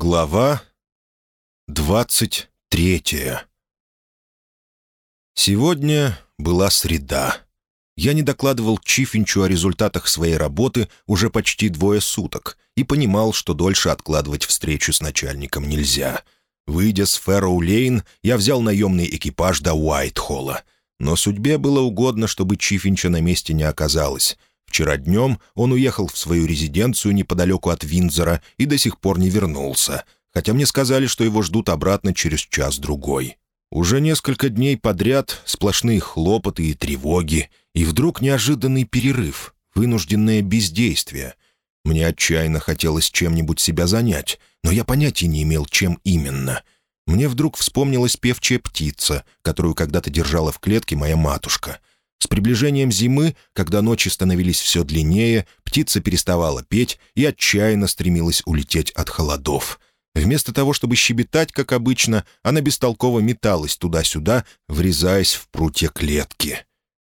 Глава двадцать третья Сегодня была среда. Я не докладывал Чифинчу о результатах своей работы уже почти двое суток и понимал, что дольше откладывать встречу с начальником нельзя. Выйдя с Фэрроу-Лейн, я взял наемный экипаж до Уайт-Холла. Но судьбе было угодно, чтобы Чифинча на месте не оказалось. Вчера днем он уехал в свою резиденцию неподалеку от Виндзора и до сих пор не вернулся, хотя мне сказали, что его ждут обратно через час-другой. Уже несколько дней подряд сплошные хлопоты и тревоги, и вдруг неожиданный перерыв, вынужденное бездействие. Мне отчаянно хотелось чем-нибудь себя занять, но я понятия не имел, чем именно. Мне вдруг вспомнилась певчая птица, которую когда-то держала в клетке моя матушка — с приближением зимы, когда ночи становились все длиннее, птица переставала петь и отчаянно стремилась улететь от холодов. Вместо того, чтобы щебетать, как обычно, она бестолково металась туда-сюда, врезаясь в прутья клетки.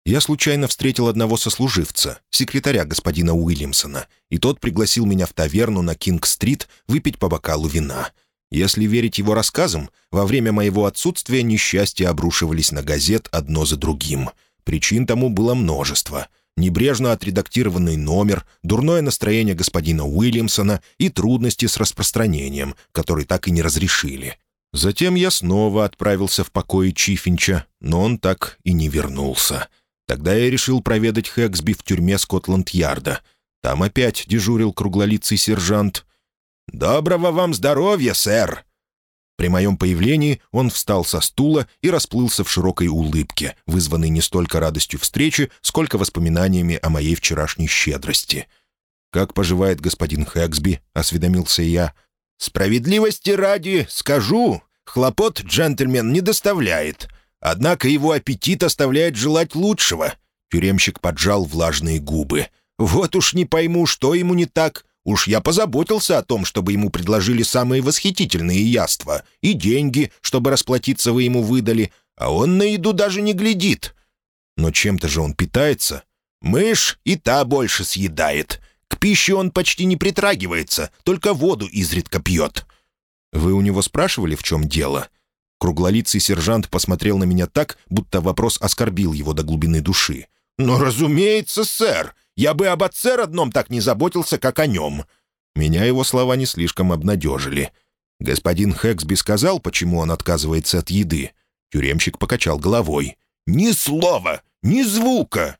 Я случайно встретил одного сослуживца, секретаря господина Уильямсона, и тот пригласил меня в таверну на Кинг-стрит выпить по бокалу вина. Если верить его рассказам, во время моего отсутствия несчастья обрушивались на газет одно за другим — Причин тому было множество. Небрежно отредактированный номер, дурное настроение господина Уильямсона и трудности с распространением, которые так и не разрешили. Затем я снова отправился в покои Чифинча, но он так и не вернулся. Тогда я решил проведать Хэксби в тюрьме Скотланд-Ярда. Там опять дежурил круглолицый сержант. «Доброго вам здоровья, сэр!» При моем появлении он встал со стула и расплылся в широкой улыбке, вызванной не столько радостью встречи, сколько воспоминаниями о моей вчерашней щедрости. «Как поживает господин Хэксби?» — осведомился я. «Справедливости ради скажу, хлопот джентльмен не доставляет. Однако его аппетит оставляет желать лучшего». Тюремщик поджал влажные губы. «Вот уж не пойму, что ему не так. Уж я позаботился о том, чтобы ему предложили самые восхитительные яства, и деньги, чтобы расплатиться вы ему выдали, а он на еду даже не глядит. Но чем-то же он питается. Мышь и та больше съедает. К пище он почти не притрагивается, только воду изредка пьет. Вы у него спрашивали, в чем дело?» Круглолицый сержант посмотрел на меня так, будто вопрос оскорбил его до глубины души. «Но, разумеется, сэр. Я бы об отце родном так не заботился, как о нем». Меня его слова не слишком обнадежили. Господин Хэксби сказал, почему он отказывается от еды. Тюремщик покачал головой. «Ни слова! Ни звука!»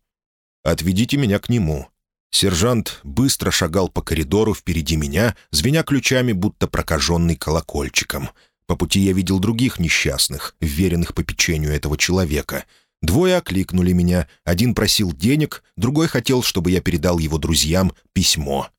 «Отведите меня к нему». Сержант быстро шагал по коридору впереди меня, звеня ключами, будто прокаженный колокольчиком. По пути я видел других несчастных, вверенных по печенью этого человека — Двое окликнули меня, один просил денег, другой хотел, чтобы я передал его друзьям письмо.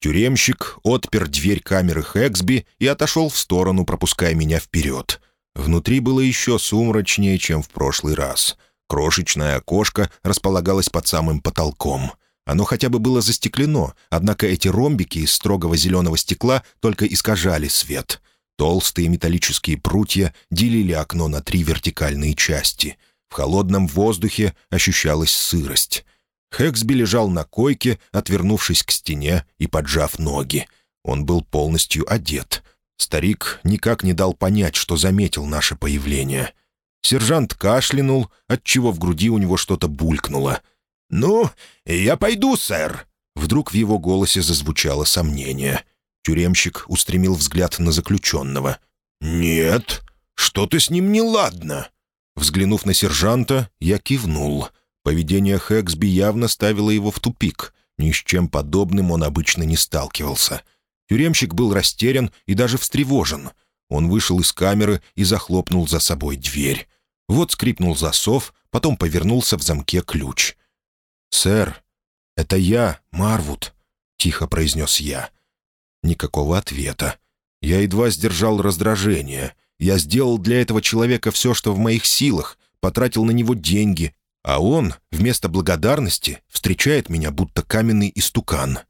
Тюремщик отпер дверь камеры Хэксби и отошел в сторону, пропуская меня вперед. Внутри было еще сумрачнее, чем в прошлый раз. Крошечное окошко располагалось под самым потолком. Оно хотя бы было застеклено, однако эти ромбики из строгого зеленого стекла только искажали свет. Толстые металлические прутья делили окно на три вертикальные части — в холодном воздухе ощущалась сырость. Хэксби лежал на койке, отвернувшись к стене и поджав ноги. Он был полностью одет. Старик никак не дал понять, что заметил наше появление. Сержант кашлянул, отчего в груди у него что-то булькнуло. «Ну, я пойду, сэр!» Вдруг в его голосе зазвучало сомнение. Тюремщик устремил взгляд на заключенного. «Нет, что-то с ним неладно!» Взглянув на сержанта, я кивнул. Поведение Хэксби явно ставило его в тупик. Ни с чем подобным он обычно не сталкивался. Тюремщик был растерян и даже встревожен. Он вышел из камеры и захлопнул за собой дверь. Вот скрипнул засов, потом повернулся в замке ключ. «Сэр, это я, Марвуд», — тихо произнес я. Никакого ответа. Я едва сдержал раздражение — я сделал для этого человека все, что в моих силах, потратил на него деньги, а он, вместо благодарности, встречает меня, будто каменный истукан.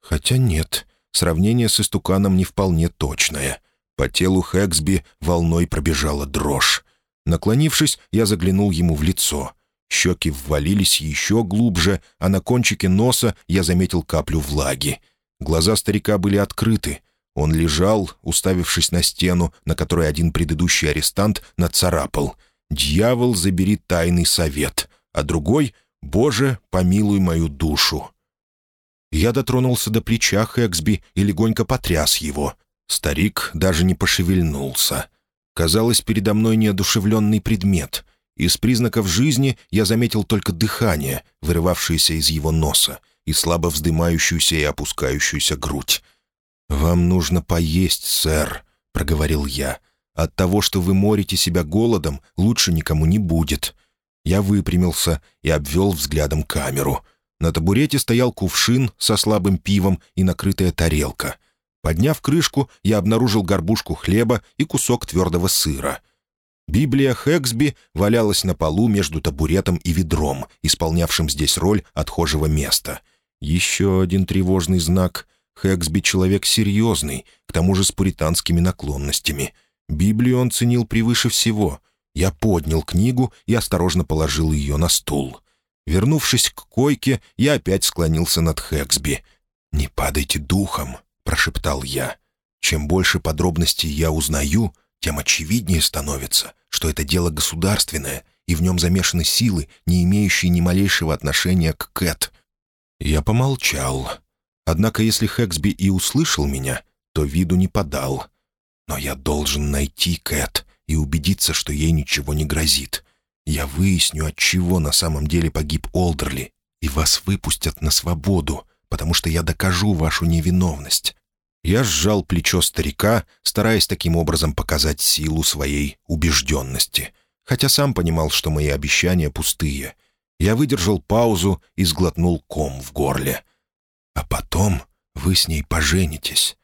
Хотя нет, сравнение с истуканом не вполне точное. По телу Хэксби волной пробежала дрожь. Наклонившись, я заглянул ему в лицо. Щеки ввалились еще глубже, а на кончике носа я заметил каплю влаги. Глаза старика были открыты. Он лежал, уставившись на стену, на которой один предыдущий арестант нацарапал. «Дьявол, забери тайный совет», а другой «Боже, помилуй мою душу». Я дотронулся до плеча Хэксби и легонько потряс его. Старик даже не пошевельнулся. Казалось, передо мной неодушевленный предмет. Из признаков жизни я заметил только дыхание, вырывавшееся из его носа, и слабо вздымающуюся и опускающуюся грудь. «Вам нужно поесть, сэр», — проговорил я. «От того, что вы морите себя голодом, лучше никому не будет». Я выпрямился и обвел взглядом камеру. На табурете стоял кувшин со слабым пивом и накрытая тарелка. Подняв крышку, я обнаружил горбушку хлеба и кусок твердого сыра. Библия Хэксби валялась на полу между табуретом и ведром, исполнявшим здесь роль отхожего места. Еще один тревожный знак — Хэксби человек серьезный, к тому же с пуританскими наклонностями. Библию он ценил превыше всего. Я поднял книгу и осторожно положил ее на стул. Вернувшись к койке, я опять склонился над Хэксби. «Не падайте духом», — прошептал я. «Чем больше подробностей я узнаю, тем очевиднее становится, что это дело государственное, и в нем замешаны силы, не имеющие ни малейшего отношения к Кэт». Я помолчал. Однако если Хэксби и услышал меня, то виду не подал. Но я должен найти Кэт и убедиться, что ей ничего не грозит. Я выясню, от чего на самом деле погиб Олдерли, и вас выпустят на свободу, потому что я докажу вашу невиновность. Я сжал плечо старика, стараясь таким образом показать силу своей убежденности, хотя сам понимал, что мои обещания пустые. Я выдержал паузу и сглотнул ком в горле. А потом вы с ней поженитесь».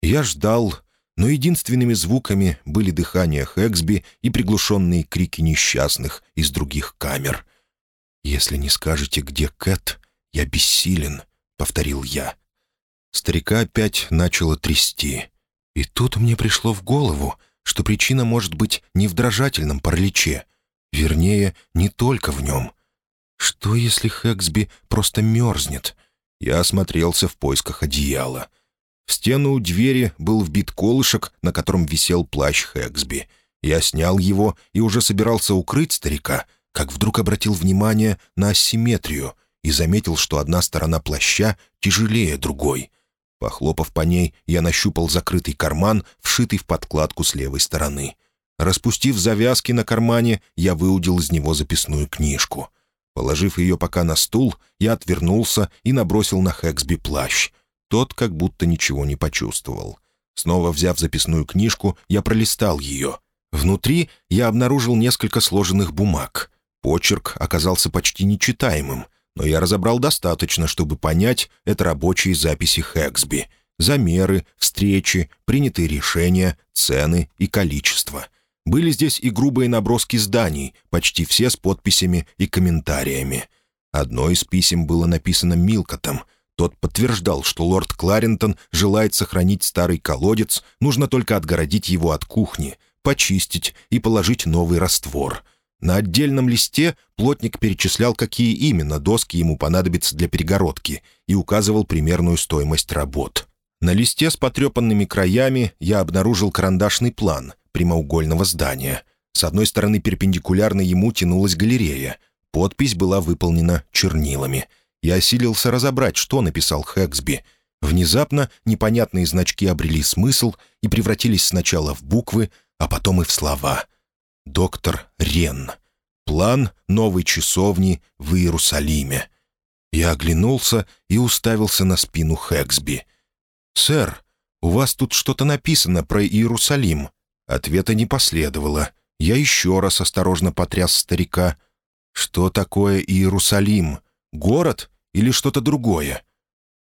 Я ждал, но единственными звуками были дыхание Хэксби и приглушенные крики несчастных из других камер. «Если не скажете, где Кэт, я бессилен», — повторил я. Старика опять начало трясти. И тут мне пришло в голову, что причина может быть не в дрожательном параличе. Вернее, не только в нем. Что, если Хэксби просто мерзнет? Я осмотрелся в поисках одеяла. В стену у двери был вбит колышек, на котором висел плащ Хэксби. Я снял его и уже собирался укрыть старика, как вдруг обратил внимание на асимметрию и заметил, что одна сторона плаща тяжелее другой. Похлопав по ней, я нащупал закрытый карман, вшитый в подкладку с левой стороны. Распустив завязки на кармане, я выудил из него записную книжку — Положив ее пока на стул, я отвернулся и набросил на Хэксби плащ. Тот как будто ничего не почувствовал. Снова взяв записную книжку, я пролистал ее. Внутри я обнаружил несколько сложенных бумаг. Почерк оказался почти нечитаемым, но я разобрал достаточно, чтобы понять, это рабочие записи Хэксби. Замеры, встречи, принятые решения, цены и количество — были здесь и грубые наброски зданий, почти все с подписями и комментариями. Одно из писем было написано Милкотом. Тот подтверждал, что лорд Кларентон желает сохранить старый колодец, нужно только отгородить его от кухни, почистить и положить новый раствор. На отдельном листе плотник перечислял, какие именно доски ему понадобятся для перегородки, и указывал примерную стоимость работ. На листе с потрепанными краями я обнаружил карандашный план — прямоугольного здания. С одной стороны перпендикулярно ему тянулась галерея. Подпись была выполнена чернилами. Я осилился разобрать, что написал Хэксби. Внезапно непонятные значки обрели смысл и превратились сначала в буквы, а потом и в слова. «Доктор Рен. План новой часовни в Иерусалиме». Я оглянулся и уставился на спину Хэксби. «Сэр, у вас тут что-то написано про Иерусалим». Ответа не последовало. Я еще раз осторожно потряс старика. «Что такое Иерусалим? Город или что-то другое?»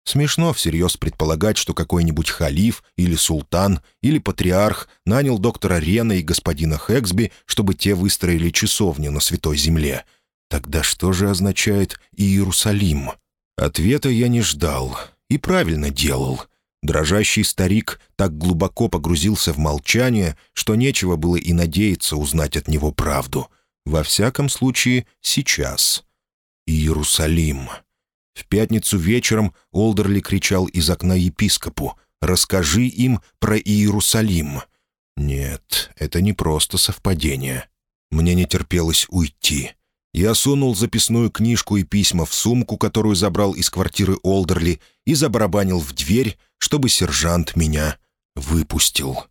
Смешно всерьез предполагать, что какой-нибудь халиф или султан или патриарх нанял доктора Рена и господина Хэксби, чтобы те выстроили часовню на Святой Земле. Тогда что же означает Иерусалим? Ответа я не ждал и правильно делал. Дрожащий старик так глубоко погрузился в молчание, что нечего было и надеяться узнать от него правду. Во всяком случае, сейчас. Иерусалим. В пятницу вечером Олдерли кричал из окна епископу. «Расскажи им про Иерусалим». Нет, это не просто совпадение. Мне не терпелось уйти. Я сунул записную книжку и письма в сумку, которую забрал из квартиры Олдерли, и забарабанил в дверь, чтобы сержант меня выпустил.